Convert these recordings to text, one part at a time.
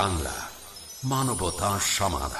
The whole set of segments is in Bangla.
বাংলা মানবতা সমাধান।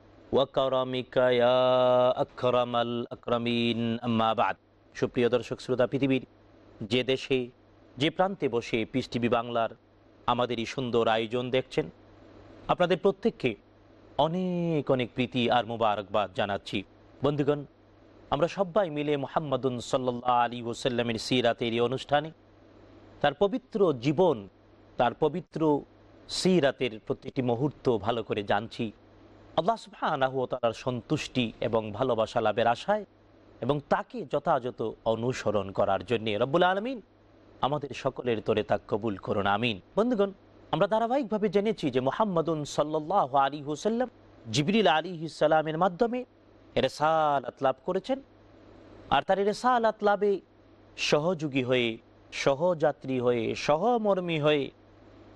ওয়াকারামিক আকরামাল আকরামিন, আম্মা বাদ। সুপ্রিয় দর্শক, শ্রোতা পৃথিবীর যে দেশে, যে প্রান্তে বসে পিস টিভি বাংলার আমাদের এই সুন্দর আয়োজন দেখছেন, আপনাদের প্রত্যেককে অনেক অনেক প্রীতি আর মুবারকবাদ জানাচ্ছি। বন্ধুগণ, আমরা সবাই মিলে মোহাম্মদুন সাল্লাহ আলী ওসাল্লামের সিরাতের এই অনুষ্ঠানে তার পবিত্র জীবন, তার পবিত্র সিরাতের প্রতিটি মুহূর্ত ভালো করে জানছি। আল্লাহ সুবহানাহু তাআলার সন্তুষ্টি এবং ভালোবাসা লাভের আশায় এবং তাকে যথাযথ অনুসরণ করার জন্য রব্বুল আলমিন আমাদের সকলের তোরে তা কবুল করুন, আমিন। বন্ধুগণ, আমরা ধারাবাহিকভাবে জেনেছি যে মোহাম্মদুন সাল্লাহ আলী হুসাল্লাম জিবরিল আলী সালামের মাধ্যমে রেসালাত লাভ করেছেন আর তার রেসালাত লাভে সহযোগী হয়ে, সহযাত্রী হয়ে, সহমর্মী হয়ে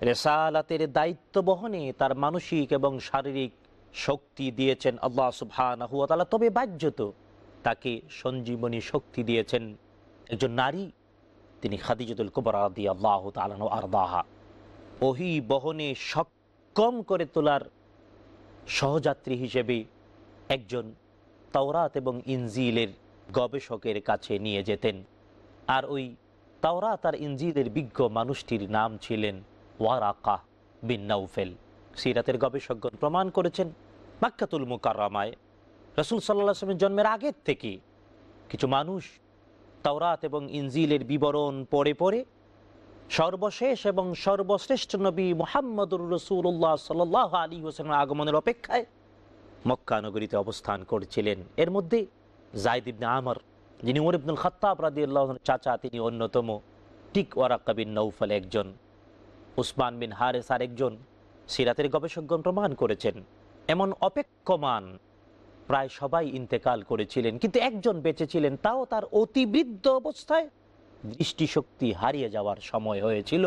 রেসালাতের দায়িত্ব বহনে তার মানসিক এবং শারীরিক শক্তি দিয়েছেন আল্লাহ তাআলা। তবে বাহ্যত তাকে সঞ্জীবনী শক্তি দিয়েছেন একজন নারী, তিনি খাদিজুল কুবরা আল্লাহ আরদাহা। ওহি বহনে সক্ষম করে তোলার সহযাত্রী হিসেবে একজন তাওরাত এবং ইনজিলের গবেষকের কাছে নিয়ে যেতেন। আর ওই তাওরাত আর ইনজিলের বিজ্ঞ মানুষটির নাম ছিলেন ওয়ারাকা বিন নাউফেল সিরাতের গবেষকগণ প্রমাণ করেছেন মাক্কাতুল মুকাররামায়। রসুল সাল্লাহ জন্মের আগের থেকে কিছু মানুষ তাওরাত এবং ইনজিলের বিবরণ পড়ে পড়ে সর্বশেষ এবং সর্বশ্রেষ্ঠ নবী মোহাম্মদুর রসুল্লাহ সাল আলী হোসেনের আগমনের অপেক্ষায় মক্কা নগরীতে অবস্থান করছিলেন। এর মধ্যে জায়দ ইবনে আমর, যিনি উমর ইবনুল খত্তাব রাদি আল্লাহ চাচা, তিনি অন্যতম। টিক ওয়ারাক্কা বিন নৌফল একজন, উসমান বিন হারেস আর একজন সিরাতের গবেষকগণ প্রমাণ করেছেন, এমন অপেক্ষমান প্রায় সবাই ইন্তেকাল করেছিলেন, কিন্তু একজন বেঁচে ছিলেন তাও তার অতিবৃদ্ধ অবস্থায় দৃষ্টিশক্তি হারিয়ে যাওয়ার সময় হয়েছিল,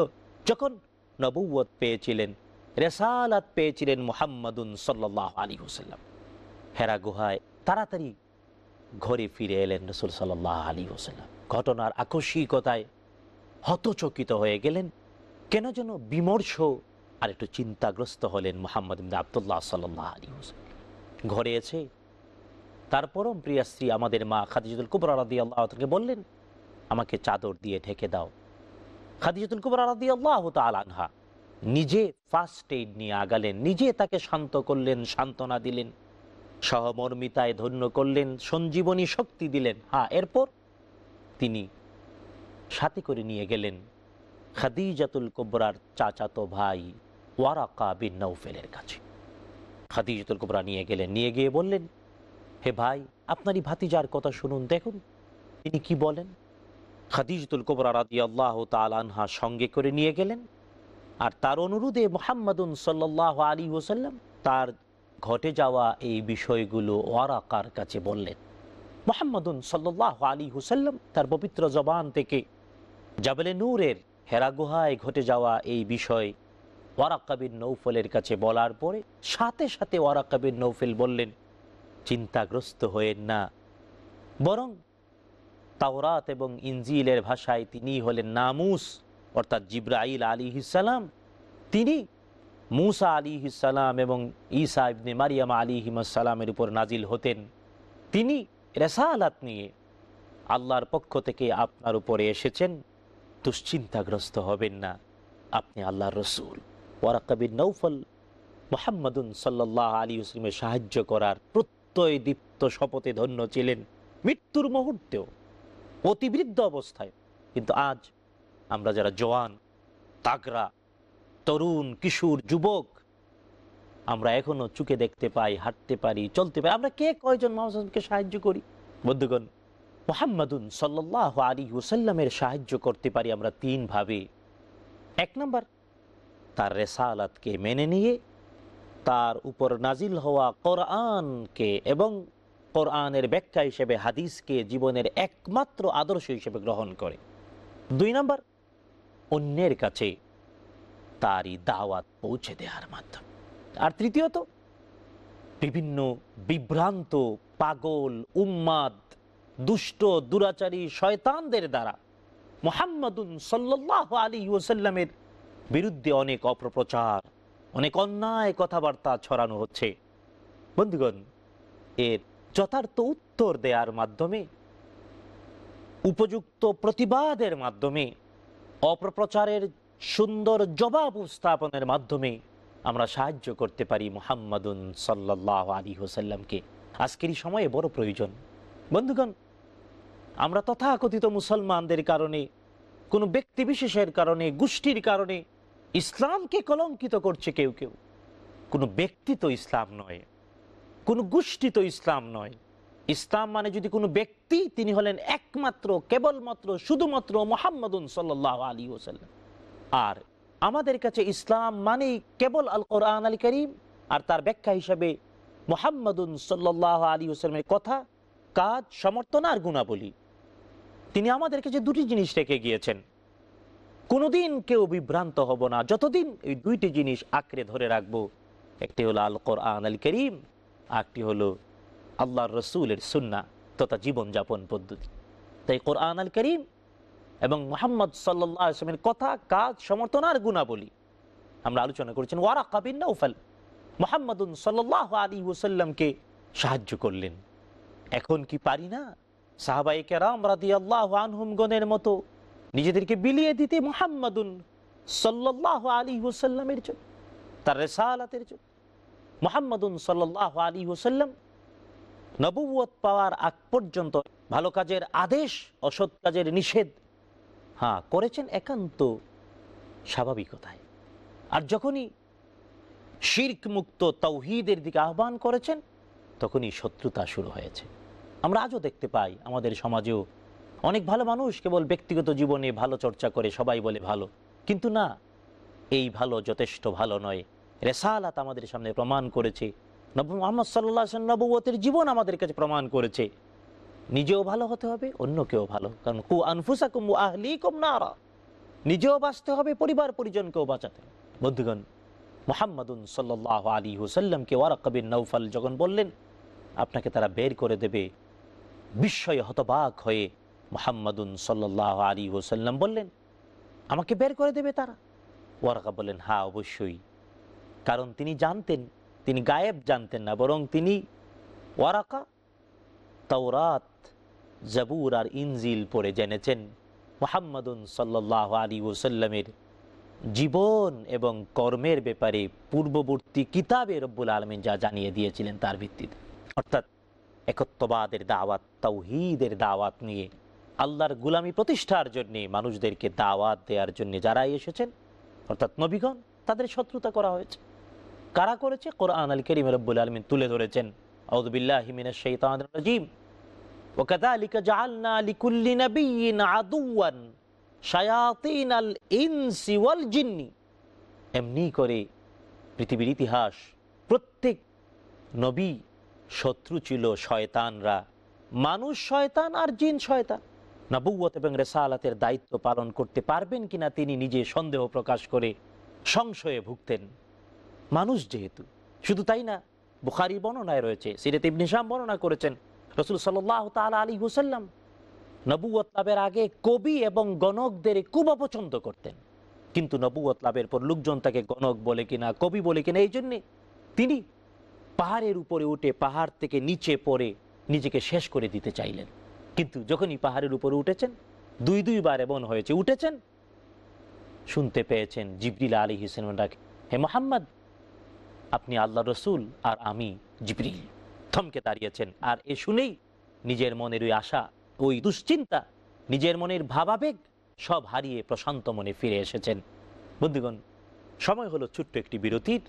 যখন নবুয়ত পেয়েছিলেন, রেসালাত পেয়েছিলেন মোহাম্মদুন সাল্লাহ আলী হোসাল্লাম হেরা গুহায় তাড়াতাড়ি ঘরে ফিরে এলেন রসুল সাল্লাহ আলী হোসাল্লাম ঘটনার আকস্মিকতায় হতচকিত হয়ে গেলেন, কেন যেন বিমর্ষ আর একটু চিন্তাগ্রস্ত হলেন মোহাম্মদ আবদুল্লাহ সাল্লাহ আলী ঘরে এসে তার পরম প্রিয়া স্ত্রী আমাদের মা খাদিজুল কুবরা রাদি আল্লাহ তাকে বললেন, আমাকে চাদর দিয়ে ঢেকে দাও। খাদিজুল কুবরা রাদি আল্লাহ আনহা নিজে ফার্স্ট এইড নিয়ে আগালেন, নিজে তাকে শান্ত করলেন, সান্ত্বনা দিলেন, সহমর্মিতায় ধন্য করলেন, সঞ্জীবনী শক্তি দিলেন। হ্যাঁ এরপর তিনি সাথে করে নিয়ে গেলেন খাদিজাতুল কুবরার চাচাতো ভাই। ওয়ারাকা বিন নৌফেলের কাছে। খাদিজাতুল কুবরা নিয়ে গেলেন, নিয়ে গিয়ে বললেন, হে ভাই, আপনারই ভাতিজার কথা শুনুন, দেখুন, তিনি কি বলেন? খাদিজতুল কুবরা রাদি আল্লাহ তালানহা সঙ্গে করে নিয়ে গেলেন, আর তার অনুরোধে মোহাম্মদুন সাল্লাহ আলী ওসাল্লাম তার ঘটে যাওয়া এই বিষয়গুলো ওয়ারাকার কাছে বললেন। মোহাম্মদুন সাল্লাহ আলী হুসাল্লাম তার পবিত্র জবান থেকে জাবেলে নূরের হেরা গুহায় ঘটে যাওয়া এই বিষয় ওয়ারাকাবিন নৌফলের কাছে বলার পরে সাথে সাথে ওয়ারাকাবিন নৌফেল বললেন, চিন্তাগ্রস্ত হয়েন না। বরং তাওরাত এবং ইনজিলের ভাষায় তিনি হলেন নামুস, অর্থাৎ জিব্রাইল আলী ইসালাম তিনি মুসা আলী ইসালাম এবং ঈসা ইবনে মারিয়াম আলী হিমাসালামের উপর নাজিল হতেন। তিনি রেসালাত নিয়ে আল্লাহর পক্ষ থেকে আপনার উপরে এসেছেন। দুশ্চিন্তাগ্রস্ত হবেন না। আপনি আল্লাহর রসুল। ওয়ারাকাবির নৌফল মোহাম্মদুন সাল্লাহ আলী মুসলিমের সাহায্য করার প্রত্যয় দীপ্ত শপথে ধন্য ছিলেন। মৃত্যুর মুহূর্তেও অতিবৃদ্ধ অবস্থায়। কিন্তু আজ আমরা যারা জওয়ান, তাগরা, তরুণ, কিশোর, যুবক, আমরা এখনও চুকে দেখতে পাই, হাঁটতে পারি, চলতে পারি। আমরা কে? কয়জন মহাজনকে সাহায্য করি? বন্ধুগণ, মোহাম্মদুন সাল্লাহ আলী হুসাল্লামের সাহায্য করতে পারি আমরা তিন ভাবে। এক নম্বর তার রেসালাতকে মেনে নিয়ে তার উপর নাজিল হওয়া কোরআনকে এবং কোরআনের ব্যাখ্যা হিসেবে হাদিসকে জীবনের একমাত্র আদর্শ হিসেবে গ্রহণ করে। দুই নম্বর, অন্যের কাছে তারই দাওয়াত পৌঁছে দেওয়ার মাধ্যমে। আর তৃতীয়ত, বিভিন্ন বিভ্রান্ত, পাগল, উম্মাদ, দুষ্ট, দুরাচারী, শয়তানদের দ্বারা মোহাম্মদুন সাল্লাহ আলী ওসাল্লামের বিরুদ্ধে অনেক অপপ্রচার, অনেক অন্যায় কথাবার্তা ছড়ানো হচ্ছে। বন্ধুগণ, এর যথার্থ উত্তর দেওয়ার মাধ্যমে, উপযুক্ত প্রতিবাদের মাধ্যমে, অপপ্রচারের সুন্দর জবাব উপস্থাপনের মাধ্যমে আমরা সাহায্য করতে পারি মোহাম্মদুন সাল্লাহ আলী হোসাল্লামকে আজকের সময়ে বড় প্রয়োজন। বন্ধুগণ, আমরা তথাকথিত মুসলমানদের কারণে, কোনো ব্যক্তি বিশেষের কারণে, গোষ্ঠীর কারণে ইসলামকে কলঙ্কিত করছে কেউ কেউ। কোনো ব্যক্তি তো ইসলাম নয়, কোনো গোষ্ঠী তো ইসলাম নয়। ইসলাম মানে যদি কোনো ব্যক্তি, তিনি হলেন একমাত্র, কেবলমাত্র, শুধুমাত্র মোহাম্মদুন সাল্লাহ আলী ওসাল্লাম আর আমাদের কাছে ইসলাম মানেই কেবল আল কোরআন আল করিম আর তার ব্যাখ্যা হিসাবে মোহাম্মদুন সাল্লাহ আলী ওসালামের কথা, কাজ, সমর্থন আর গুণাবলী। তিনি আমাদের কাছে দুটি জিনিস রেখে গিয়েছেন। কোনোদিন কেউ বিভ্রান্ত হব না। যতদিন এই দুইটি জিনিস আঁকড়ে ধরে রাখব, একটি হলো আল কোরআন আল করিম আরেকটি হলো আল্লাহর রসুলের সুন্না তথা জীবনযাপন পদ্ধতি। তাই কোরআন আল করিম এবং মোহাম্মদ সাল্লামের কথা, কাজ, সমর্থন আর গুণাবলী আমরা আলোচনা করেছেন। ওয়ারা কাবিন নৌফল মোহাম্মদুন সাল্লাহ আলী ওসাল্লামকে সাহায্য করলেন। এখন কি পারি না? সাহাবাই কেরাম রাদি আল্লাহ আনহুমগণের মতো নিজেদেরকে বিলিয়ে দিতে মোহাম্মদুন সাল্লাহ আলী ওসাল্লামের জন্য, তার রেসালাতের জন্য। মোহাম্মদুন সাল্লাহ আলী ওসাল্লাম নবুয়ত পাওয়ার আগ পর্যন্ত ভালো কাজের আদেশ, অসৎ কাজের নিষেধ হ্যাঁ করেছেন একান্ত স্বাভাবিকতায়। আর যখনই শির্ক মুক্ত তৌহিদের দিকে আহ্বান করেছেন, তখনই শত্রুতা শুরু হয়েছে। আমরা আজও দেখতে পাই আমাদের সমাজেও অনেক ভালো মানুষ কেবল ব্যক্তিগত জীবনে ভালো চর্চা করে, সবাই বলে ভালো। কিন্তু না, এই ভালো যথেষ্ট ভালো নয়। রেসালাত আমাদের সামনে প্রমাণ করেছে। নবী মোহাম্মদ সাল্লাহ নবুয়তের জীবন আমাদের কাছে প্রমাণ করেছে। নিজেও ভালো হতে হবে, অন্যকেও ভালো। কারণ কু আনফুসাকুম আহলি কুম নারা। নিজেও বাঁচতে হবে, পরিবার পরিজনকেও বাঁচাতে বন্ধুগণ, মোহাম্মদুন সাল্লাহ আলী হুসাল্লামকে ওয়ারাকবিন নৌফাল যখন বললেন, আপনাকে তারা বের করে দেবে, বিস্ময়ে হতবাক হয়ে মোহাম্মদুন সাল্লাহ আলী হুসাল্লাম বললেন, আমাকে বের করে দেবে তারা? ওয়ারাকা বললেন হ্যাঁ অবশ্যই। কারণ তিনি জানতেন, তিনি গায়েব জানতেন না, বরং তিনি ওয়ারাকা, তাওরাত, জাবুর আর ইনজিল পড়ে জেনেছেন মোহাম্মদুন সাল্লাহ আলী ওসাল্লামের জীবন এবং কর্মের ব্যাপারে পূর্ববর্তী কিতাবে রব্বুল আলমিন যা জানিয়ে দিয়েছিলেন তার ভিত্তিতে। অর্থাৎ একত্ববাদের দাওয়াত তৌহিদের দাওয়াত নিয়ে আল্লাহর গুলামি প্রতিষ্ঠার জন্যে মানুষদেরকে দাওয়াত দেওয়ার জন্য যারাই এসেছেন অর্থাৎ নবীগণ তাদের শত্রুতা করা হয়েছে কারা করেছে কোরআন আল করিম রব্বুল আলমিন তুলে ধরেছেন আউদুবিল্লাহ হিমিনা শৈতান রাজিম وكذلك جعلنا لكل نبي عدوا শায়াতিন আল ইনসি ওয়াল জিন্নি এমনি করে পৃথিবীর ইতিহাস প্রত্যেক নবী শত্রু ছিল শয়তানরা মানুষ শয়তান আর জিন শয়তান নবুয়ত এবং রেসালাতের দায়িত্ব পালন করতে পারবেন কিনা তিনি নিজে সন্দেহ প্রকাশ করে সংশয়ে ভুগতেন। মানুষ যেহেতু, শুধু তাই না, বুখারি বর্ণনায় রয়েছে, সিরেত ইবনিসাম বর্ণনা করেছেন, রসুল সাল্লাহ তাল আলী হুসাল্লাম নবুয়ত লাভের আগে কবি এবং গণকদের খুব অপছন্দ করতেন। কিন্তু নবুয়ত লাভের পর লোকজন তাকে গণক বলে কিনা, কবি বলে কিনা, এই জন্যে তিনি পাহাড়ের উপরে উঠে পাহাড় থেকে নিচে পড়ে নিজেকে শেষ করে দিতে চাইলেন। কিন্তু যখনই পাহাড়ের উপরে উঠেছেন, দুই দুইবার এমন হয়েছে, উঠেছেন? শুনতে পেয়েছেন জিবরিল আলী হিসেন হে মোহাম্মদ, আপনি আল্লাহ রসুল আর আমি জিবরিল। থমকে দাঁড়িয়েছেন। আর এ শুনেই নিজের মনের ওই আশা, ওই দুশ্চিন্তা, নিজের মনের ভাবাবেগ সব হারিয়ে প্রশান্ত মনে ফিরে এসেছেন। বন্ধুগণ, সময় হলো ছোট্ট একটি বিরতির।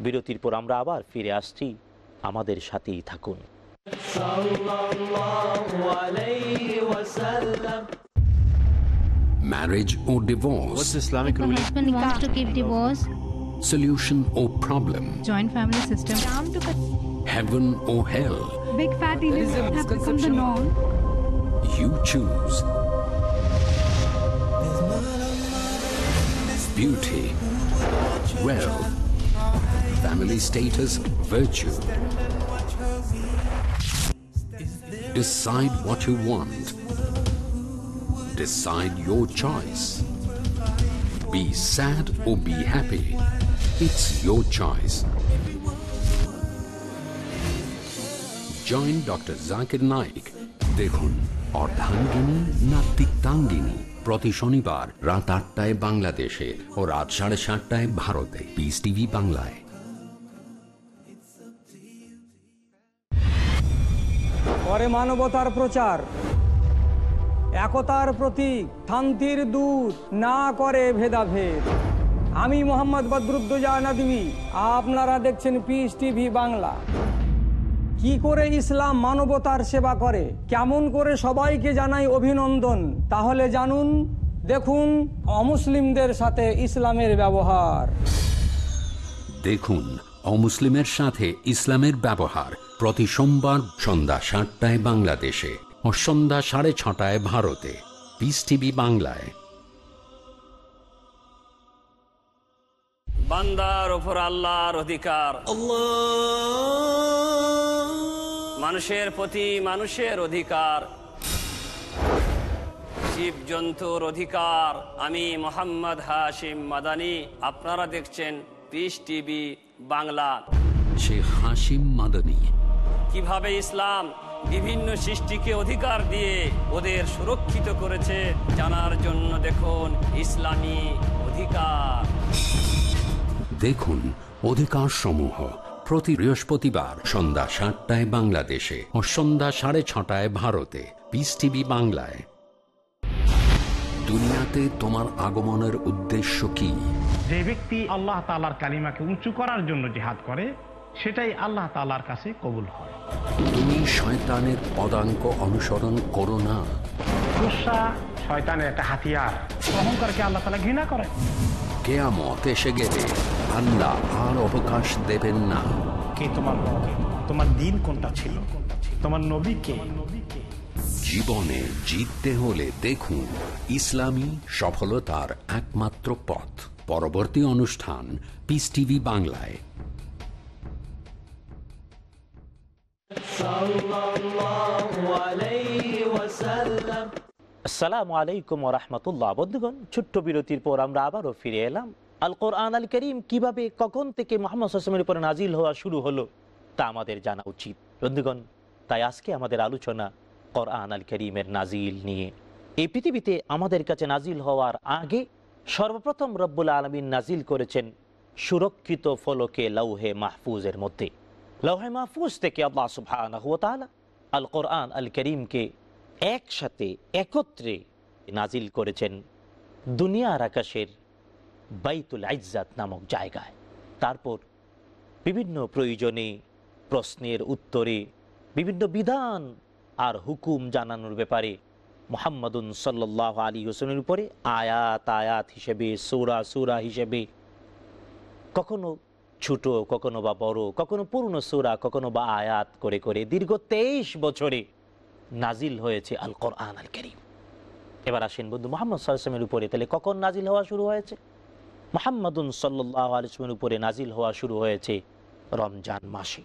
বিরতির পর আমরা আবার ফিরে আসছি। আমাদের সাথেই থাকুন। Marriage or divorce? What's divorce? Islamic My ruling? husband wants to give divorce. Solution or problem? joint family system. Ram to cut Heaven or hell? big fatty lips have become the norm. You choose. Beauty, wealth, family status, virtue. Decide what you want. Decide your choice. Be sad or be happy. It's your choice. Join doctor Zakir Naik দেখুন, অর্ধাঙ্গিনী না তিক্তাঙ্গিনী প্রতি শনিবার রাত আটটায় বাংলাদেশে ও রাত সাড়ে সাতটায় ভারতে পিস টিভি বাংলায় করে মানবতার প্রচার। একতার প্রতীক, শান্তির দূত, না করে ভেদাভেদ। আমি মোহাম্মদ বদরুদ্দোজা নদী, আপনারা দেখছেন পিস টিভি বাংলা। কি করে ইসলাম মানবতার সেবা করে? কেমন করে সবাইকে জানাই অভিনন্দন? তাহলে জানুন, দেখুন, অমুসলিমদের সাথে ইসলামের ব্যবহার। দেখুন, অমুসলিমের সাথে ইসলামের ব্যবহার। প্রতি সোমবার সন্ধ্যা সাতটায় বাংলাদেশে ও সন্ধ্যা সাড়ে ছটায় ভারতে। পিস টিভি বাংলায়। বান্দার ওপর আল্লাহর অধিকার। মানুষের প্রতি মানুষের অধিকার। জীব জন্তুর অধিকার। আমি মোহাম্মদ হাশিম মাদানি। আপনারা দেখছেন পিস টিভি বাংলা। শেখ হাসিম মাদানী। কীভাবে ইসলাম বিভিন্ন সৃষ্টিকে অধিকার দিয়ে ওদের সুরক্ষিত করেছে জানার জন্য দেখুন ইসলামী অধিকার। দেখুন অধিকার সমূহ প্রতি বৃহস্পতিবার সন্ধ্যা সাতটায় বাংলাদেশে ও সন্ধ্যা সাড়ে ছটায় ভারতে। পিস টিভি বাংলায়। দুনিয়াতে তোমার আগমনের উদ্দেশ্য কি? যে ব্যক্তি আল্লাহ তালার কালিমাকে উঁচু করার জন্য জিহাদ করে সেটাই আল্লাহ তালার কাছে কবুল হয়। তুমি শয়তানের পদাঙ্ক অনুসরণ করো না। গুসা শয়তানের একটা হাতিয়ার। অহংকারকে আল্লাহ তালা ঘৃণা করে। কেয়ামত এসে গেলে আল্লাহ আর অবকাশ দেবেন না। কে তোমার তোমার দিন কোনটা ছিল? তোমার নবী কে? জীবনে জিততে হলে দেখুন ইসলামী সফলতার একমাত্র পথ। পরবর্তী অনুষ্ঠান পিস টিভি বাংলায়। আসসালামু আলাইকুম রহমতুল্লাহ। বন্ধুগণ, ছোট্ট বিরতির পর আমরা আবারও ফিরে এলাম। আল কোরআন আল করিম কীভাবে, কখন থেকে মোহাম্মদ আসলামের উপরে নাজিল হওয়া শুরু হলো, তা আমাদের জানা উচিত। বন্ধুগণ, তাই আজকে আমাদের আলোচনা কোরআন আল করিমের নাজিল নিয়ে। এই পৃথিবীতে আমাদের কাছে নাজিল হওয়ার আগে সর্বপ্রথম রব্বুল আলমিন নাজিল করেছেন সুরক্ষিত ফলকে লৌহে মাহফুজের মধ্যে। লৌহে মাহফুজ থেকে আল্লাহ সুবাহ আল কোরআন আল করিমকে একসাথে একত্রে নাজিল করেছেন দুনিয়ার আকাশের বাইতুল আইজাত নামক জায়গায়। তারপর বিভিন্ন প্রয়োজনে প্রশ্নের উত্তরে বিভিন্ন বিধান আর হুকুম জানানোর ব্যাপারে মোহাম্মদুন সাল্লাহ আলী হোসেনের উপরে আয়াত আয়াত হিসেবে, সুরা সুরা হিসেবে কখনো ছোট, কখনো বা বড়, কখনো পূর্ণ সুরা, কখনো বা আয়াত করে করে দীর্ঘ তেইশ বছরে নাজিল হয়েছে আল কোরআন আল করিম এবার আসেন বন্ধু, মোহাম্মদ সাল্লামের উপরে। তাহলে কখন নাজিল হওয়া শুরু হয়েছে? মোহাম্মদুন সাল্লাহ আলিসমের উপরে নাজিল হওয়া শুরু হয়েছে রমজান মাসে।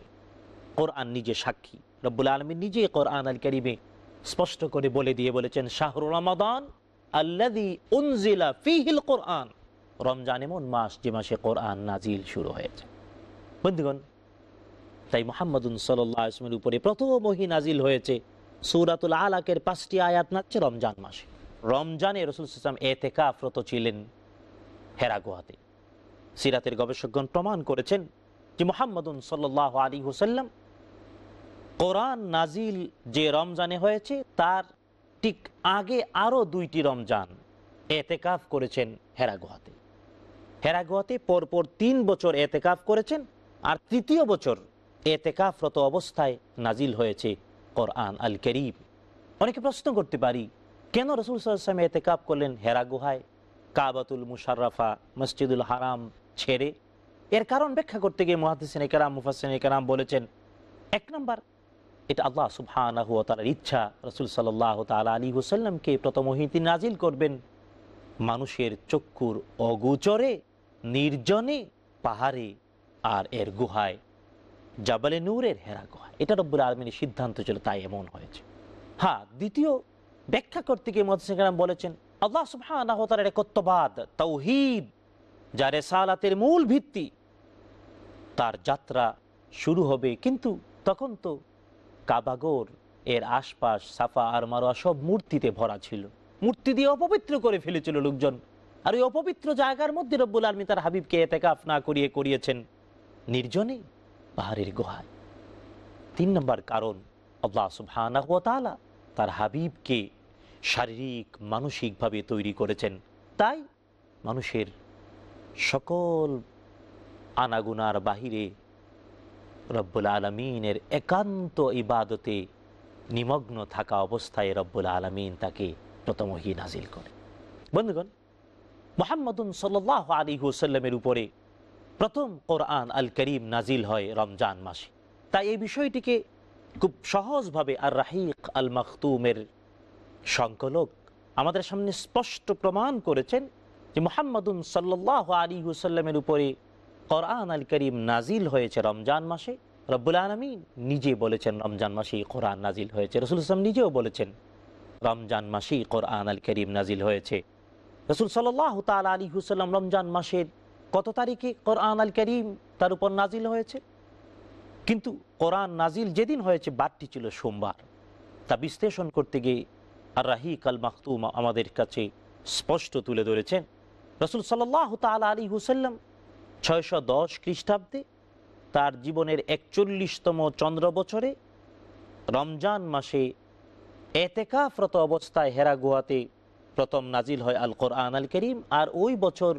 কোরআন নিজে সাক্ষী। রব্বুল আলমী নিজে কোরআন আল করিমে স্পষ্ট করে বলে দিয়ে বলেছেন, শাহরু রমাদান আল্লাদি উনজিলা ফিহিল কোরআন। রমজান এমন মাস যে মাসে কোরআন নাজিল শুরু হয়েছে। বন্ধুগণ, তাই মোহাম্মদুন সাল্লামের উপরে প্রথম ওহি নাজিল হয়েছে। সৌরাতুল আলাকের পাঁচটি আয়াত নাচছে রমজান মাসে। রমজানে রসুল ইসলাম এতেকাফরত ছিলেন হেরা গুহাতে। সিরাতের গবেষকগণ প্রমাণ করেছেন যে মোহাম্মদুন সাল্লাহ আলী হুসাল্লাম কোরআন নাজিল যে রমজানে হয়েছে, তার ঠিক আগে আরও দুইটি রমজান এতেকাফ করেছেন হেরা গুহাতে হেরা গুহাতে পরপর তিন বছর এতেকাফ করেছেন আর তৃতীয় বছর এতেকাফরত অবস্থায় নাজিল হয়েছে কোরআন আল করিম। অনেকে প্রশ্ন করতে পারি, কেন রসুল সাল্লাম এতেকাফ করলেন হেরা গুহায় কাবাতুল মুশারফা মসজিদুল হারাম ছেড়ে? এর কারণ ব্যাখ্যা করতে গিয়ে মহাদিসিন কেরাম মুফাসিন কেরাম বলেছেন, এক নম্বর, এটা আল্লাহ সুবহানাহু ইচ্ছা, রসুল সাল্লাহ তালা আলী হুসাল্লামকে প্রথম হিতি নাজিল করবেন। মানুষের চক্ষুর অগুচরে, নির্জনে পাহাড়ে আর এর গুহায়। জাবালে নূরের হেরা গুহা। এটা রব্বুল আলমিনের সিদ্ধান্ত ছিল, তাই এমন হয়েছে। হ্যাঁ দ্বিতীয় ব্যাখ্যা করতে গিয়ে মহাদিসিন বলেছেন, আল্লাহ তাআলার একত্ববাদ তৌহিদ, যা রেসালাতের মূল ভিত্তি, তার যাত্রা শুরু হবে। কিন্তু তখন তো কাবাগর, এর আশপাশ, সাফা আর মারোয়া সব মূর্তিতে ভরা ছিল। মূর্তি দিয়ে অপবিত্র করে ফেলেছিল লোকজন। আর ওই অপবিত্র জায়গার মধ্যে রব্বুল আলমী তার হাবিবকে এতেকাফ না করিয়ে করিয়েছেন। নির্জনে পাহাড়ের গুহায়। তিন নম্বর কারণ, আল্লাহ তাআলা তার হাবিবকে শারীরিক, মানসিকভাবে তৈরি করেছেন। তাই মানুষের সকল আনাগুনার বাহিরে রব্বুল আলমিনের একান্ত ইবাদতে নিমগ্ন থাকা অবস্থায় রব্বুল আলমিন তাকে প্রথম হি নাজিল করে। বন্ধুগণ, মোহাম্মদুন সাল্লাহ আলী হুসাল্লামের উপরে প্রথম কোরআন আল করিম নাজিল হয় রমজান মাসে। তাই এই বিষয়টিকে খুব সহজভাবে আর রাহিক আল মখতুমের সংকলক আমাদের সামনে স্পষ্ট প্রমাণ করেছেন যে মোহাম্মদুন সাল্লাহ আলী হুসাল্লামের উপরে কোরআন আল করিম নাজিল হয়েছে রমজান মাসে। রব্বুল আলমী নিজে বলেছেন রমজান মাসেই কোরআন নাজিল হয়েছে। রসুল ইসলাম নিজেও বলেছেন রমজান মাসেই কোরআন আল করিম নাজিল হয়েছে। রসুল সাল্লাহ তাল আলী হুসাল্লাম রমজান মাসের কত তারিখে কোরআন আল করিম তার উপর নাজিল হয়েছে? কিন্তু কোরআন নাজিল যেদিন হয়েছে, বারটি ছিল সোমবার। তা বিশ্লেষণ করতে গিয়ে আর রাহিক আল মাহতুম আমাদের কাছে স্পষ্ট তুলে ধরেছেন, রসুল সাল্লাহ তাল আলী হুসাল্লাম ছয়শো দশ খ্রিস্টাব্দে তার জীবনের একচল্লিশতম চন্দ্র বছরে রমজান মাসে এতেকাফরত অবস্থায় হেরা গুহাতে প্রথম নাজিল হয় আল কোরআন আল করিম আর ওই বছর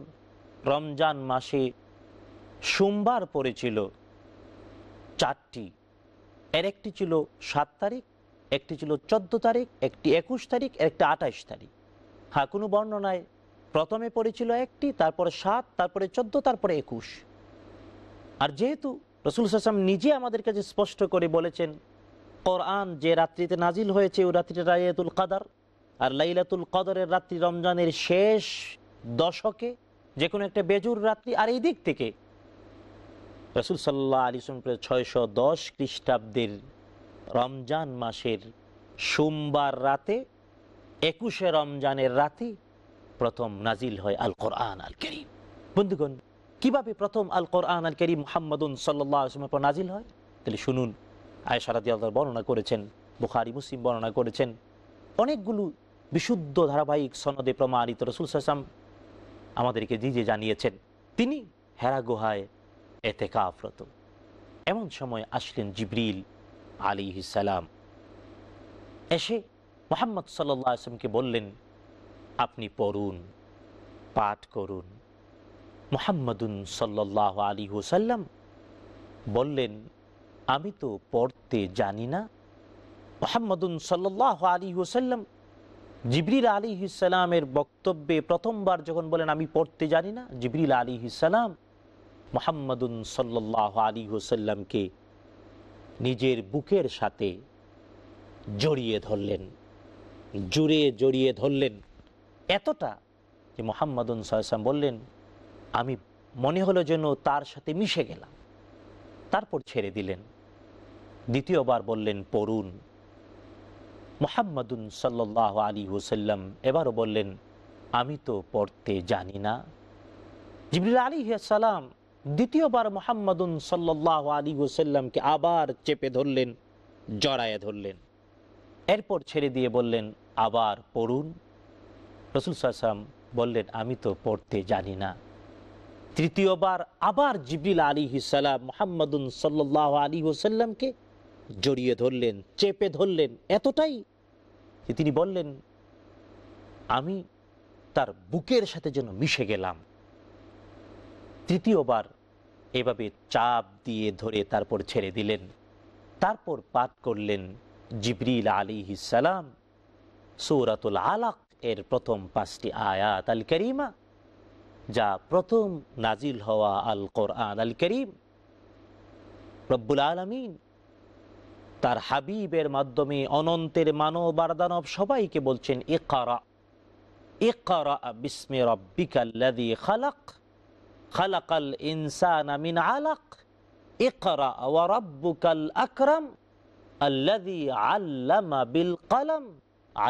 রমজান মাসে সোমবার পড়েছিল চারটি। এর একটি ছিল সাত তারিখ, একটি ছিল চোদ্দ তারিখ, একটি একুশ তারিখ একটি আঠাইশ তারিখ। হ্যাঁ কোনো বর্ণনায় প্রথমে পড়েছিল একটি, তারপরে সাত, তারপরে চোদ্দ, তারপরে একুশ। আর যেহেতু রসুল হাসাম নিজে আমাদের কাছে স্পষ্ট করে বলেছেন কোরআন যে রাত্রিতে নাজিল হয়েছে ওই রাত্রিটা লাইলাতুল কাদার। আর লাইলাতুল কদরের রাত্রি রমজানের শেষ দশকে যে কোনো একটা বেজুর রাত্রি, আর এই দিক থেকে রসুল সাল্লাহ আলী ছয়শো দশ খ্রিস্টাব্দের রমজান মাসের সোমবার রাতে, একুশে রমজানের রাতে প্রথম নাজিল হয় আল কোরআন আল করিম বন্ধুগণ, কীভাবে প্রথম আল কোরআন আল করিম মোহাম্মদুন সাল্লামের পর নাজিল হয়? তাহলে শুনুন। আয়সারাদি আল্লাহ বর্ণনা করেছেন, বুখারি, মুসলিম বর্ণনা করেছেন, অনেকগুলো বিশুদ্ধ ধারাবাহিক সনদে প্রমাণিত রসুল সাসাম আমাদেরকে নিজে জানিয়েছেন, তিনি হেরা গুহায় এতে কাফরত এমন সময় আসলেন জিবরিল আলী সালাম। এসে মোহাম্মদ সাল্লাহ আসলামকে বললেন, আপনি পড়ুন, পাঠ করুন। মোহাম্মদুন সাল্লাহ আলী হুসাল্লাম বললেন আমি তো পড়তে জানি না। মোহাম্মদুন সাল্লাহ আলী হুসাল্লাম জিবরিল আলী ইসালামের বক্তব্যে প্রথমবার যখন বলেন আমি পড়তে জানি না, জিবরিল আলী ইসালাম মোহাম্মদুন সাল্লাহ আলী হুসাল্লামকে নিজের বুকের সাথে জড়িয়ে ধরলেন, জুড়ে জড়িয়ে ধরলেন। এতটা যে মোহাম্মদুন সাহসাম বললেন, আমি মনে হলো যেন তার সাথে মিশে গেলাম, তারপর ছেড়ে দিলেন। দ্বিতীয়বার বললেন, পড়ুন। মোহাম্মদুন সাল্লাহ আলী হুসাল্লাম এবারও বললেন, আমি তো পড়তে জানি না। জিবরিল আলী সালাম দ্বিতীয়বার মোহাম্মদুন সাল্লাহ আলী ওসাল্লামকে আবার চেপে ধরলেন, জড়ায়ে ধরলেন। এরপর ছেড়ে দিয়ে বললেন, আবার পড়ুন। রসুল সাল্লাম বললেন, আমি তো পড়তে জানি না। তৃতীয়বার আবার জিবরিল আলী সালাম মোহাম্মদুন সাল্লাহ আলী ওসাল্লামকে জড়িয়ে ধরলেন, চেপে ধরলেন, এতটাই যে তিনি বললেন, আমি তার বুকের সাথে যেন মিশে গেলাম। তৃতীয়বার এভাবে চাপ দিয়ে ধরে তারপর ছেড়ে দিলেন। তারপর পাঠ করলেন জিবরিল আলী সালাম, সৌরাতুল আলাক এর প্রথম পাঁচটি আয়াত আল করিমা, যা প্রথম নাজিল হওয়া আল কোরআন আল করিম। রব্বুল আলমিন তার হাবিবের মাধ্যমে অনন্তের মানব আর দানব সবাইকে বলছেন, ইকারা ইকারা বিস্মে রব্বিকাল্লাযী খালাক, খালাকাল ইনসানা মিন আলাক, ইকরা ওয়া রাব্বুকাল আকরাম আল্লাযী আল্লামা বিল কলম,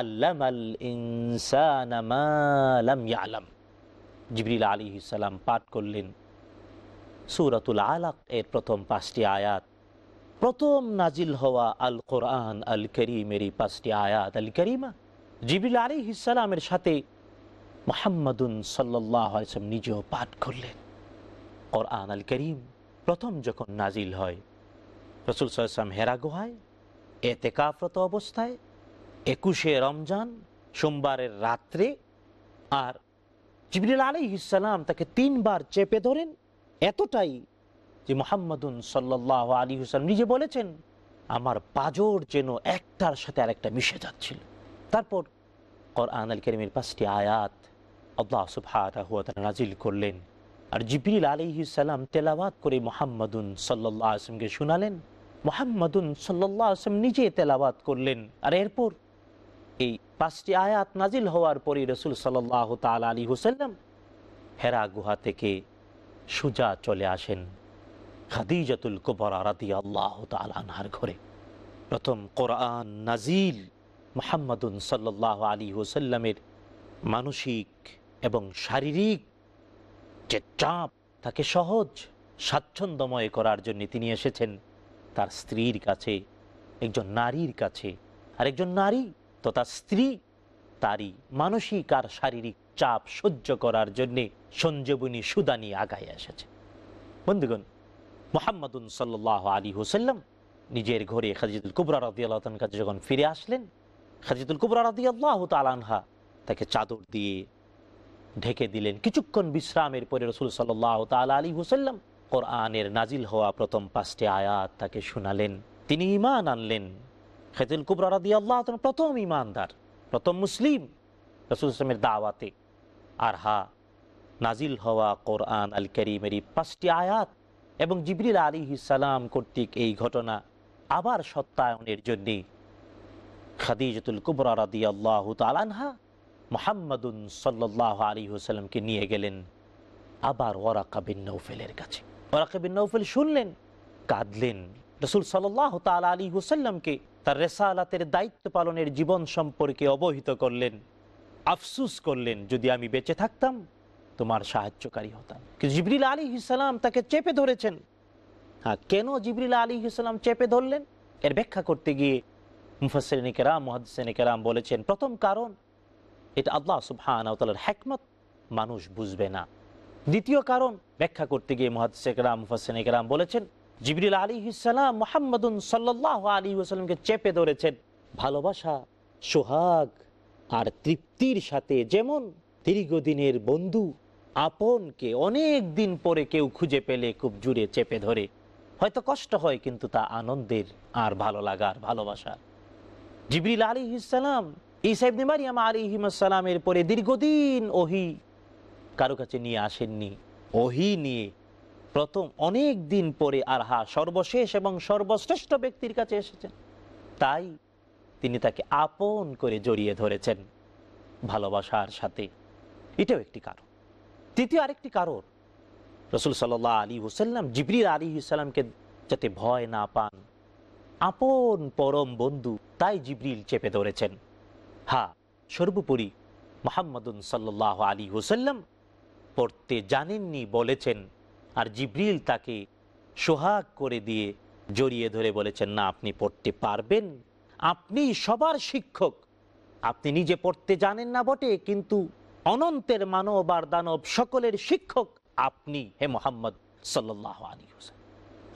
আল্লামাল ইনসানা মা লাম ইয়ালাম। জিবরিল আলাইহিস সালাম পাঠ করলেন। সূরাতুল আলাক এর প্রথম পাঁচটি আয়াত। প্রথম নাজিল হওয়া আল কোরআন আল করিমেরই পাঁচটি আয়াত আল করিমা জিবরিল আলাইহিস সালামের সাথে মোহাম্মদুন সাল্লাহ নিজেও পাঠ করলেন। কোরআন আল করিম প্রথম যখন নাজিল হয়, রসুল সাল্লাম হেরা গুহায়, এতেকাফরত অবস্থায়, একুশে রমজান, সোমবারের রাত্রে আর জিবরিল আলী ইসালাম তাকে তিনবার চেপে ধরেন, এতটাই যে মোহাম্মদুন সাল্লাহ আলী হুসালাম নিজে বলেছেন, আমার পাজর যেন একটার সাথে আরেকটা মিশে যাচ্ছিল। তারপর কোরআন আল করিমের পাঁচটি আয়াত আল্লাহ ওয়া নাজিল করলেন। আর জিবরিল আলাইহিস সালাম তেলাওয়াত করে মোহাম্মদুন আলাইহি ওয়াসাল্লামকে শোনালেন। মোহাম্মদুন সাল্লাল্লাহু আলাইহি নিজে তেলাওয়াত করলেন। আর এরপর এই পাঁচটি আয়াত নাজিল হওয়ার পরই রসুল সাল্লাহ তাল আলী হুসাল্লাম হেরা গুহা থেকে সুজা চলে আসেন। খাদিজাতুল কুবরা রাদি আল্লাহ তাল আনহার ঘরে। প্রথম কোরআন নাজিল মোহাম্মদুন সাল্লাহ আলী হুসাল্লামের মানসিক এবং শারীরিক যে চাপ, তাকে সহজ, স্বাচ্ছন্দ্যময় করার জন্য তিনি এসেছেন তার স্ত্রীর কাছে, একজন নারীর কাছে। আর একজন নারী তথা স্ত্রী, তারই মানসিক আর শারীরিক চাপ সহ্য করার জন্যে সঞ্জীবনী সুদানি আগায় এসেছে। বন্ধুগণ মোহাম্মদুন সাল্লাহ আলী হুসাল্লাম নিজের ঘরে খাজিদুল কুবরা রাদি আল্লাহ কাছে যখন ফিরে আসলেন খাজিদুল কুবরা রাদি আল্লাহ তালানহা তাকে চাদর দিয়ে ঢেকে দিলেন। কিছুক্ষণ বিশ্রামের পরে রসুল সাল্লাহ তাল আলী হুসাল্লাম কোরআনের নাজিল হওয়া প্রথম পাঁচটি আয়াত তাকে শোনালেন। তিনি ইমান আনলেন। খেজুল কুবরা রাদি আল্লাহ প্রথম ইমানদার প্রথম মুসলিম রসুল ইসলামের দাওয়াতে। আর হা, নাজিল হওয়া কোরআন আল করিমেরই পাঁচটি আয়াত এবং জিবরিল আলী সালাম কর্তৃক এই ঘটনা আবার সত্যায়নের জন্যে খাদিজতুল কুবরা রাদি আল্লাহ তালানহা মোহাম্মদুন সাল্লাহ আলী হুসাল্লামকে নিয়ে গেলেন আবার ওরাকা বিন নৌফেলের কাছে। ওরাকা বিন নৌফেল শুনলেন, কাঁদলেন। রসুল সাল্লাহ তাল আলী হুসাল্লামকে তার রেসালাতের দায়িত্ব পালনের জীবন সম্পর্কে অবহিত করলেন, আফসুস করলেন, যদি আমি বেঁচে থাকতাম তোমার সাহায্যকারী হতাম। জিবরিল আলী ইসালাম তাকে চেপে ধরেছেন? হ্যাঁ কেন জিবরিল আলী ইসলাম চেপে ধরলেন? এর ব্যাখ্যা করতে গিয়ে মুফাসেন কেরাম মহাদিসেন কেরাম বলেছেন, প্রথম কারণ, এটা আল্লাহ সুবহানার হ্যাকমত মানুষ বুঝবে না। দ্বিতীয় কারণ, ব্যাখ্যা করতে গিয়ে মহাদিসেকরাম মুফাসেন কেরাম বলেছেন, জিবরিল আলী ইসালাম মোহাম্মদুন সাল্লাহ আলী ওসালামকে চেপে ধরেছেন। ভালোবাসা, সোহাগ আর তৃপ্তির সাথে যেমন দীর্ঘদিনের বন্ধু আপনকে অনেক দিন পরে কেউ খুঁজে পেলে খুব জুড়ে চেপে ধরে। হয়তো কষ্ট হয়, কিন্তু তা আনন্দের আর ভালো লাগার ভালোবাসা। জিবরিল আলী ইসালাম ইসাইবনে মারিয়াম আলী হিমাসালামের পরে দীর্ঘদিন ওহি কারও কাছে নিয়ে আসেননি। ওহি নিয়ে প্রথম অনেক দিন পরে আর হা সর্বশেষ এবং সর্বশ্রেষ্ঠ ব্যক্তির কাছে এসেছেন। তাই তিনি তাকে আপন করে জড়িয়ে ধরেছেন ভালোবাসার সাথে। এটাও একটি কারণ। তৃতীয় আরেকটি কারণ, রসুল সাল্লাহ আলী হুসাল্লাম জিবরির আলী হুসাল্লামকে যাতে ভয় না পান। আপন পরম বন্ধু তাই জিবরিল চেপে ধরেছেন। হা, সর্বোপরি মোহাম্মদুন সাল্লাহ আলী হুসাল্লাম পড়তে জানেননি বলেছেন আর জিব্রিল তাকে সোহাগ করে দিয়ে জড়িয়ে ধরে বলেছেন, না, আপনি পড়তে পারবেন। আপনি সবার শিক্ষক। আপনি নিজে পড়তে জানেন না বটে, কিন্তু অনন্তের মানব আর দানব সকলের শিক্ষক আপনি হে মোহাম্মদ সাল্লাহ আলী হোসেন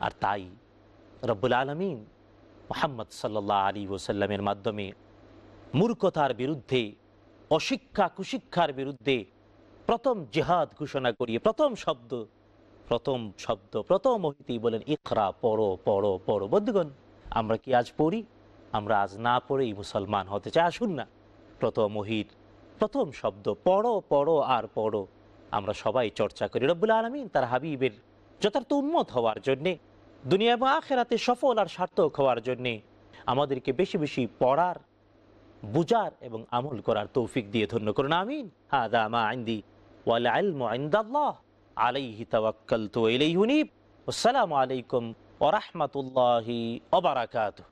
আর তাই রব্বুল আলমিন মোহাম্মদ সাল্লাহ আলী ওসাল্লামের মাধ্যমে মূর্খতার বিরুদ্ধে, অশিক্ষা কুশিক্ষার বিরুদ্ধে প্রথম জেহাদ ঘোষণা করিয়ে, প্রথম শব্দ প্রথম শব্দ, প্রথম অহিতেই বলেন, ইকরা, পড়ো পড়ো পড়ো। বন্ধুগণ, আমরা কি আজ পড়ি? আমরা আজ না পড়েই মুসলমান হতে চাই? আসুন না, প্রথম মহির প্রথম শব্দ, পড়ো পড়ো আর পড়ো। আমরা সবাই চর্চা করি। রব্বুল আলমিন তার হাবিবের যথার্থ উন্মত হওয়ার জন্যে, দুনিয়া এবং আখেরাতে সফল আর সার্থক হওয়ার জন্যে আমাদেরকে বেশি বেশি পড়ার, বুজার এবং আমল করার তৌফিক দিয়ে ধন্য করুন। আমিন। হাদা মা আইন্দি ওয়াল ইলমু ইনদাল্লাহ। আলাইহি আসসালামু আলাইকুম ওয়া রাহমাতুল্লাহি ওয়া বারাকাতুহু।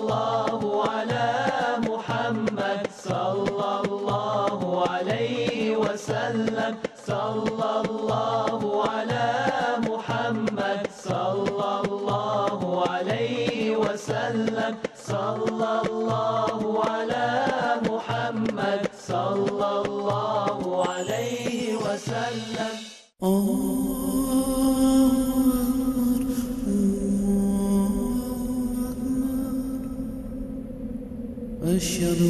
أشهد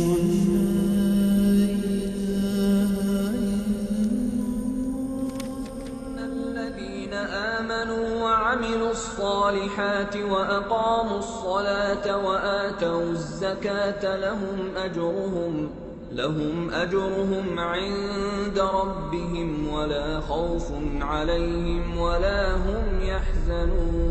أن الذين آمنوا وعملوا الصالحات وأقاموا الصلاة وآتوا الزكاة لهم أجرهم لهم أجرهم عند ربهم ولا خوف عليهم ولا هم يحزنون.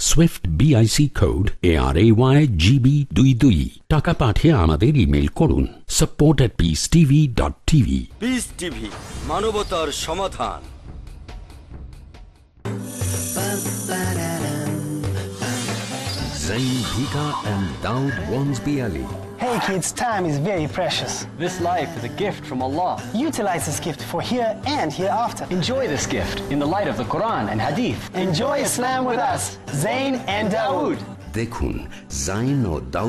SWIFT BIC code A R A Y GB দুই দুই টাকা পাঠিয়ে আমাদের ইমেল করুন। Support at peace TV dot TV peace TV মানবতার সমাধান। Zain Bhika and Daud Wansby Ali. Hey kids, time is very precious. This life is a gift from Allah. Utilize this gift for here and hereafter. Enjoy this gift in the light of the Quran and Hadith. Enjoy Islam with us, Zain and Dawood. দেখুন জাইন ও দাউদ